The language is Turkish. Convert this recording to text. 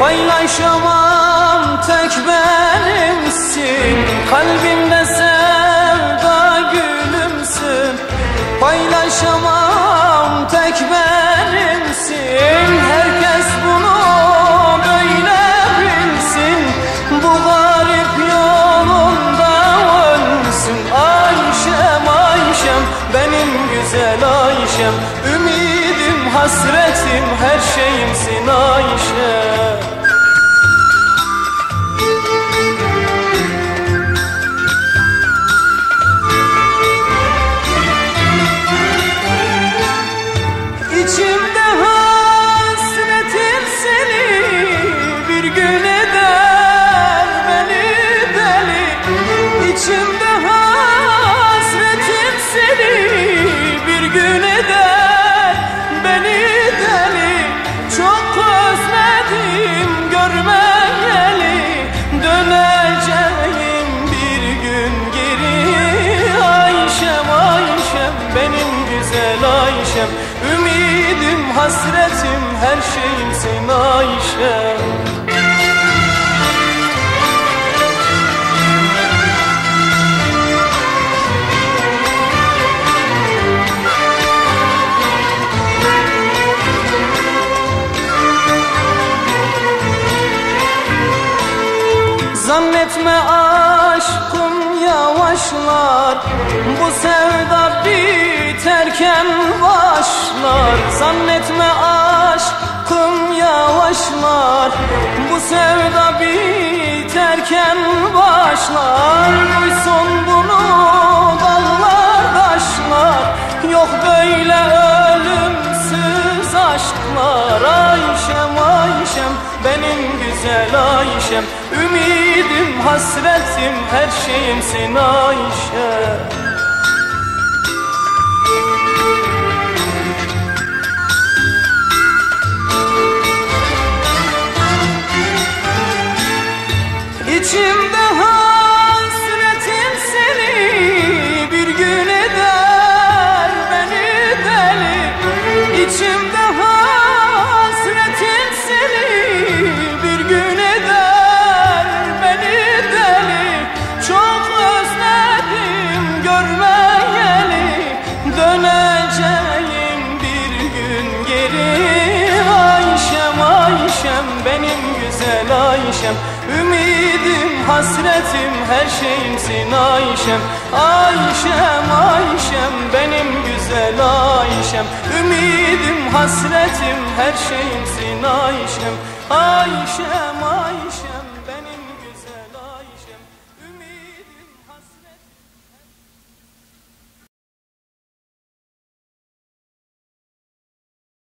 Paylaşamam tek benimsin. Kalbimde sevda gülümsün. Paylaşamam tek benimsin. Herkes bunu böyle bilsin. Bu garip yolunda ölsün Ayşem Ayşem benim güzel Ayşem. Ümidim hasretim her şeyimsin Ayşem her şeyimsin Ayşem Zannetme aşkım yavaşlar Bu sevda biterken başlar. Zannetme aşkım sevda biterken başlar Duysun bunu dağlar taşlar. Yok böyle ölümsüz aşklar Ayşem Ayşem benim güzel Ayşem. Ümidim hasretim her şeyimsin Ayşe benim güzel Ayşem. Ümidim hasretim her şeyimsin Ayşem. Ayşem Ayşem benim güzel Ayşem. Ümidim hasretim her şeyimsin Ayşem. Ayşem Ayşem